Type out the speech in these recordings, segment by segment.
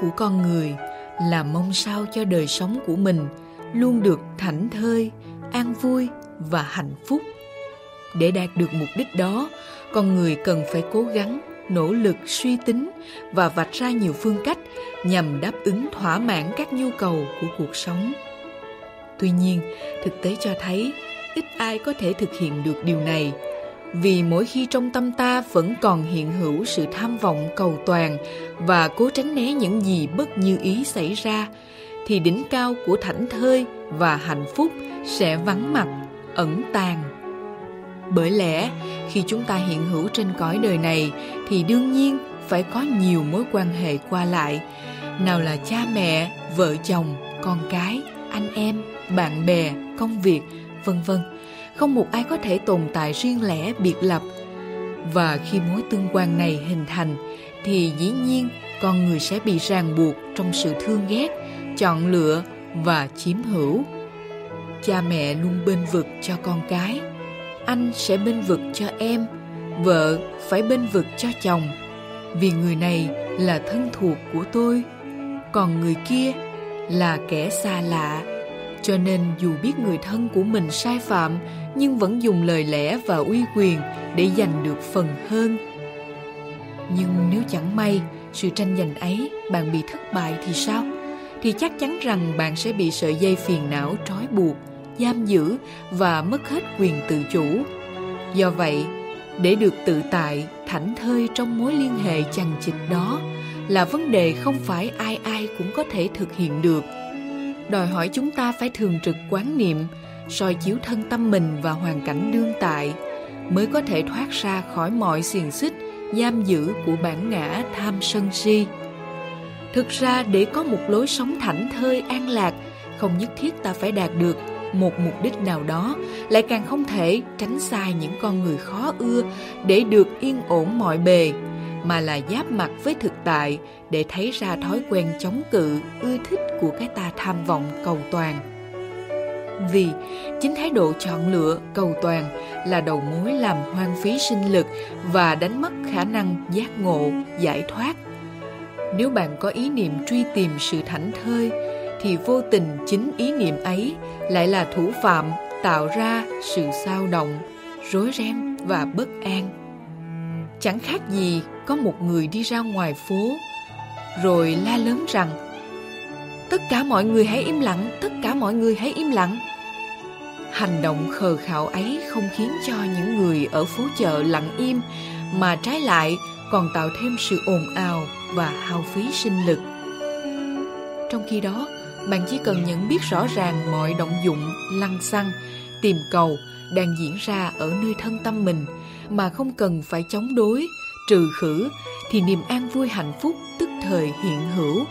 của con người là mong sao cho đời sống của mình luôn được thảnh thơi, an vui và hạnh phúc. Để đạt được mục đích đó, con người cần phải cố gắng, nỗ lực, suy tính và vạch ra nhiều phương cách nhằm đáp ứng thỏa mãn các nhu cầu của cuộc sống. Tuy nhiên, thực tế cho thấy, ít ai có thể thực hiện được điều này vì mỗi khi trong tâm ta vẫn còn hiện hữu sự tham vọng cầu toàn và cố tránh né những gì bất như ý xảy ra, thì đỉnh cao của thảnh thơi và hạnh phúc sẽ vắng mặt, ẩn tàng. Bởi lẽ, khi chúng ta hiện hữu trên cõi đời này, thì đương nhiên phải có nhiều mối quan hệ qua lại. Nào là cha mẹ, vợ chồng, con cái, anh em, bạn bè, công việc, vân vân không một ai có thể tồn tại riêng lẻ, biệt lập. Và khi mối tương quan này hình thành, thì dĩ nhiên con người sẽ bị ràng buộc trong sự thương ghét, chọn lựa và chiếm hữu. Cha mẹ luôn bên vực cho con cái, anh sẽ bên vực cho em, vợ phải bên vực cho chồng. Vì người này là thân thuộc của tôi, còn người kia là kẻ xa lạ. Cho nên dù biết người thân của mình sai phạm nhưng vẫn dùng lời lẽ và uy quyền để giành được phần hơn. Nhưng nếu chẳng may sự tranh giành ấy bạn bị thất bại thì sao? Thì chắc chắn rằng bạn sẽ bị sợi dây phiền não trói buộc, giam giữ và mất hết quyền tự chủ. Do vậy, để được tự tại, thảnh thơi trong mối liên hệ chằng chịt đó là vấn đề không phải ai ai cũng có thể thực hiện được. Đòi hỏi chúng ta phải thường trực quán niệm soi chiếu thân tâm mình và hoàn cảnh đương tại, mới có thể thoát ra khỏi mọi xiềng xích, giam giữ của bản ngã tham sân si. Thực ra, để có một lối sống thảnh thơi, an lạc, không nhất thiết ta phải đạt được một mục đích nào đó, lại càng không thể tránh xa những con người khó ưa để được yên ổn mọi bề, mà là giáp mặt với thực tại để thấy ra thói quen chống cự, ưa thích của cái ta tham vọng cầu toàn vì chính thái độ chọn lựa, cầu toàn là đầu mối làm hoang phí sinh lực và đánh mất khả năng giác ngộ, giải thoát. Nếu bạn có ý niệm truy tìm sự thảnh thơi, thì vô tình chính ý niệm ấy lại là thủ phạm tạo ra sự sao động, rối ren và bất an. Chẳng khác gì có một người đi ra ngoài phố, rồi la lớn rằng, tất cả mọi người hãy im lặng, tất cả mọi người hãy im lặng hành động khờ khạo ấy không khiến cho những người ở phố chợ lặng im, mà trái lại còn tạo thêm sự ồn ào và hao phí sinh lực. Trong khi đó, bạn chỉ cần nhận biết rõ ràng mọi động dụng, lăng xăng, tìm cầu đang diễn ra ở nơi thân tâm mình, mà không cần phải chống đối, trừ khử thì niềm an vui hạnh phúc tức thời hiện hữu.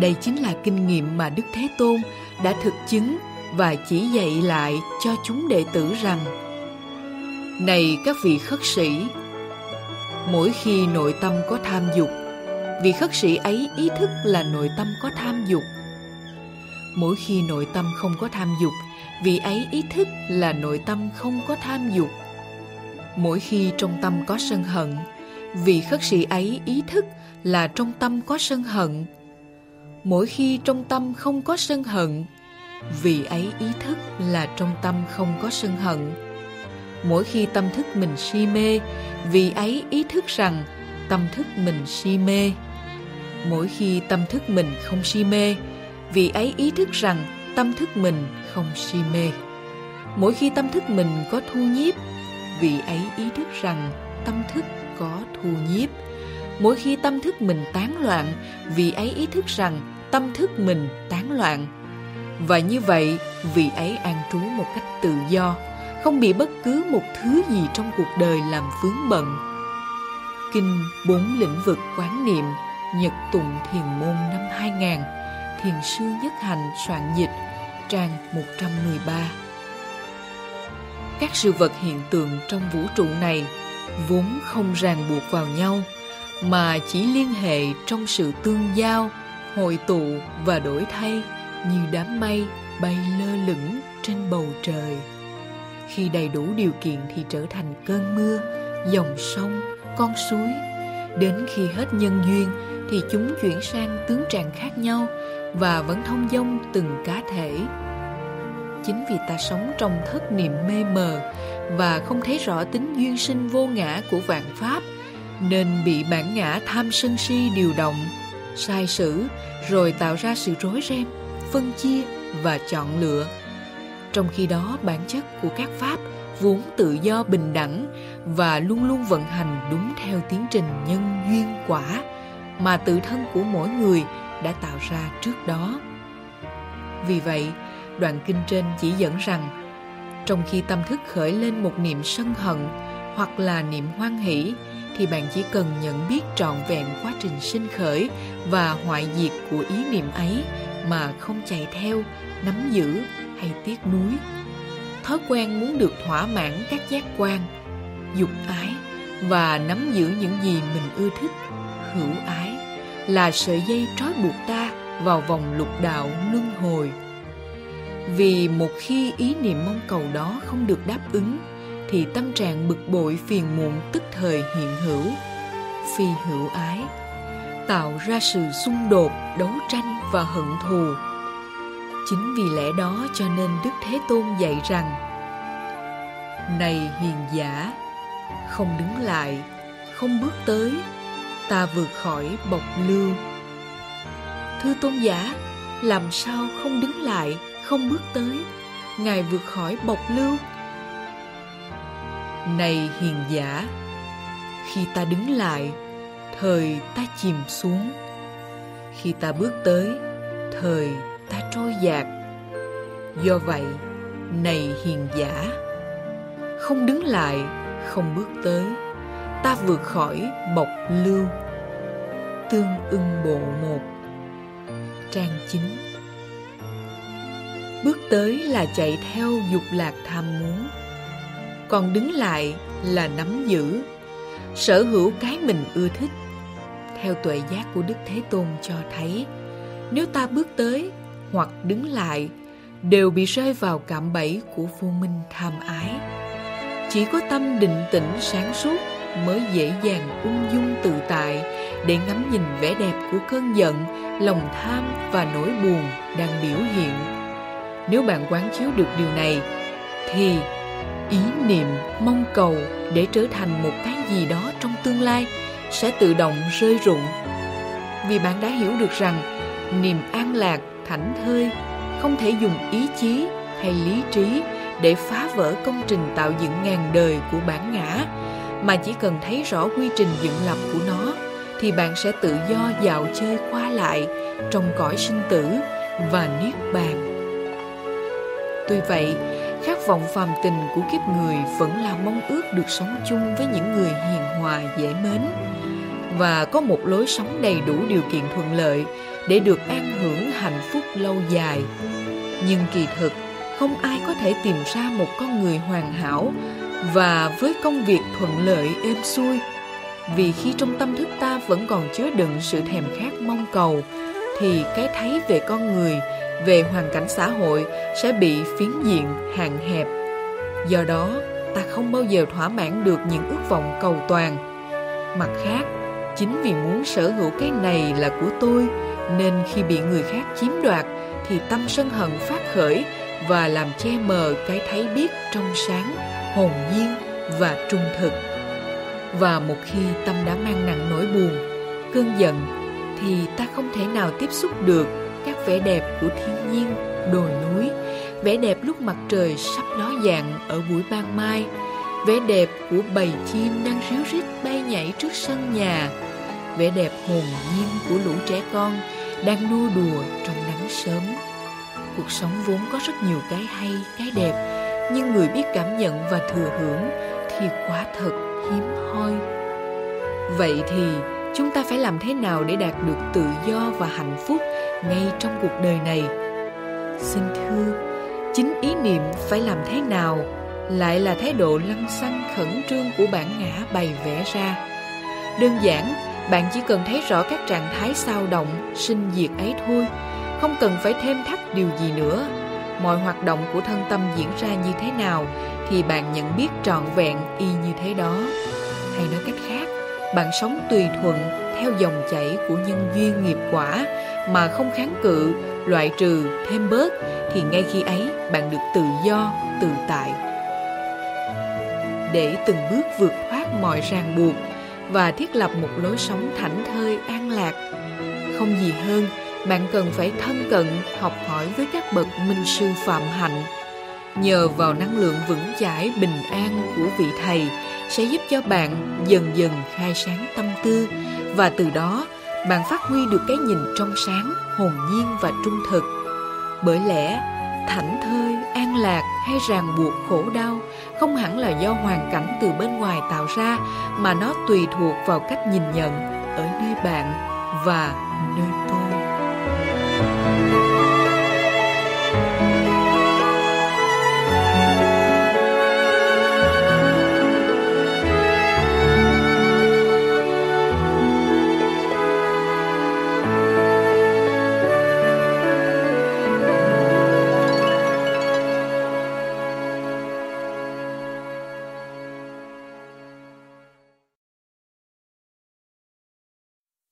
Đây chính là kinh nghiệm mà đức thế tôn đã thực chứng và chỉ dạy lại cho chúng đệ tử rằng, này các vị khất sĩ, mỗi khi nội tâm có tham dục, vị khất sĩ ấy ý thức là nội tâm có tham dục. Mỗi khi nội tâm không có tham dục, vị ấy ý thức là nội tâm không có tham dục. Mỗi khi trong tâm có sân hận, vị khất sĩ ấy ý thức là trong tâm có sân hận. Mỗi khi trong tâm không có sân hận vị ấy ý thức là trong tâm không có sân hận. Mỗi khi tâm thức mình si mê vị ấy ý thức rằng tâm thức mình si mê. Mỗi khi tâm thức mình không si mê vị ấy ý thức rằng tâm thức mình không si mê. Mỗi khi tâm thức mình có thu nhiếp vị ấy ý thức rằng tâm thức có thu nhiếp. Mỗi khi tâm thức mình tán loạn vị ấy ý thức rằng tâm thức mình tán loạn và như vậy, vị ấy an trú một cách tự do, không bị bất cứ một thứ gì trong cuộc đời làm vướng bận. Kinh bốn lĩnh vực quán niệm, nhật tùng thiền môn năm 2000 thiền sư nhất hành soạn dịch, trang 113 các sự vật hiện tượng trong vũ trụ này vốn không ràng buộc vào nhau, mà chỉ liên hệ trong sự tương giao, hội tụ và đổi thay như đám mây bay lơ lửng trên bầu trời khi đầy đủ điều kiện thì trở thành cơn mưa dòng sông, con suối. Đến khi hết nhân duyên thì chúng chuyển sang tướng trạng khác nhau và vẫn thông dong từng cá thể. Chính vì ta sống trong thất niệm mê mờ và không thấy rõ tính duyên sinh vô ngã của vạn pháp nên bị bản ngã tham sân si điều động, sai sử rồi tạo ra sự rối ren, phân chia và chọn lựa. Trong khi đó bản chất của các pháp vốn tự do bình đẳng và luôn luôn vận hành đúng theo tiến trình nhân duyên quả mà tự thân của mỗi người đã tạo ra trước đó. Vì vậy, đoạn kinh trên chỉ dẫn rằng trong khi tâm thức khởi lên một niệm sân hận hoặc là niệm hoan hỷ thì bạn chỉ cần nhận biết trọn vẹn quá trình sinh khởi và hoại diệt của ý niệm ấy mà không chạy theo, nắm giữ hay tiếc nuối. Thói quen muốn được thỏa mãn các giác quan, dục ái và nắm giữ những gì mình ưa thích, hữu ái là sợi dây trói buộc ta vào vòng lục đạo luân hồi. Vì một khi ý niệm mong cầu đó không được đáp ứng thì tâm trạng bực bội phiền muộn tức thời hiện hữu phi hữu ái tạo ra sự xung đột đấu tranh và hận thù. Chính vì lẽ đó cho nên đức thế tôn dạy rằng, này hiền giả, không đứng lại, không bước tới, ta vượt khỏi bọc lưu. Thưa tôn giả, làm sao không đứng lại, không bước tới? Ngài vượt khỏi bọc lưu. Này hiền giả, khi ta đứng lại, thời ta chìm xuống khi ta bước tới, thời ta trôi dạt. Do vậy, này hiền giả, không đứng lại, không bước tới, ta vượt khỏi bọc lưu. Tương ưng bộ một, trang chính bước tới là chạy theo dục lạc tham muốn, còn đứng lại là nắm giữ, sở hữu cái mình ưa thích theo tuệ giác của đức thế tôn cho thấy, nếu ta bước tới hoặc đứng lại, đều bị rơi vào cạm bẫy của vô minh tham ái. Chỉ có tâm định tĩnh sáng suốt mới dễ dàng ung dung tự tại để ngắm nhìn vẻ đẹp của cơn giận, lòng tham và nỗi buồn đang biểu hiện. Nếu bạn quán chiếu được điều này, thì ý niệm, mong cầu để trở thành một cái gì đó trong tương lai sẽ tự động rơi rụng. Vì bạn đã hiểu được rằng, niềm an lạc, thảnh thơi không thể dùng ý chí hay lý trí để phá vỡ công trình tạo dựng ngàn đời của bản ngã, mà chỉ cần thấy rõ quy trình dựng lập của nó, thì bạn sẽ tự do dạo chơi qua lại trong cõi sinh tử và niết bàn. Tuy vậy, khát vọng phàm tình của kiếp người vẫn là mong ước được sống chung với những người hiền hòa, dễ mến và có một lối sống đầy đủ điều kiện thuận lợi để được an hưởng hạnh phúc lâu dài. Nhưng kỳ thực, không ai có thể tìm ra một con người hoàn hảo và với công việc thuận lợi êm xuôi. Vì khi trong tâm thức ta vẫn còn chứa đựng sự thèm khát mong cầu, thì cái thấy về con người, về hoàn cảnh xã hội sẽ bị phiến diện, hạn hẹp. Do đó, ta không bao giờ thỏa mãn được những ước vọng cầu toàn. Mặt khác chính vì muốn sở hữu cái này là của tôi nên khi bị người khác chiếm đoạt thì tâm sân hận phát khởi và làm che mờ cái thấy biết trong sáng hồn nhiên và trung thực. Và một khi tâm đã mang nặng nỗi buồn cơn giận thì ta không thể nào tiếp xúc được các vẻ đẹp của thiên nhiên, đồi núi, vẻ đẹp lúc mặt trời sắp ló dạng ở buổi ban mai, vẻ đẹp của bầy chim đang ríu rít bay nhảy trước sân nhà, vẻ đẹp hồn nhiên của lũ trẻ con đang đua đùa trong nắng sớm. Cuộc sống vốn có rất nhiều cái hay, cái đẹp, nhưng người biết cảm nhận và thừa hưởng thì quá thật hiếm hoi. Vậy thì chúng ta phải làm thế nào để đạt được tự do và hạnh phúc ngay trong cuộc đời này xin thưa chính ý niệm phải làm thế nào lại là thái độ lăng xăng khẩn trương của bản ngã bày vẽ ra. Đơn giản, bạn chỉ cần thấy rõ các trạng thái sao động, sinh diệt ấy thôi. Không cần phải thêm thắt điều gì nữa. Mọi hoạt động của thân tâm diễn ra như thế nào thì bạn nhận biết trọn vẹn y như thế đó. Hay nói cách khác, bạn sống tùy thuận theo dòng chảy của nhân duyên nghiệp quả mà không kháng cự, loại trừ, thêm bớt thì ngay khi ấy bạn được tự do, tự tại để từng bước vượt thoát mọi ràng buộc và thiết lập một lối sống thảnh thơi, an lạc. Không gì hơn, bạn cần phải thân cận, học hỏi với các bậc minh sư phạm hạnh. Nhờ vào năng lượng vững chãi, bình an của vị thầy sẽ giúp cho bạn dần dần khai sáng tâm tư và từ đó bạn phát huy được cái nhìn trong sáng, hồn nhiên và trung thực. Bởi lẽ thảnh thơi, an lạc hay ràng buộc khổ đau không hẳn là do hoàn cảnh từ bên ngoài tạo ra, mà nó tùy thuộc vào cách nhìn nhận ở nơi bạn và nơi tôi.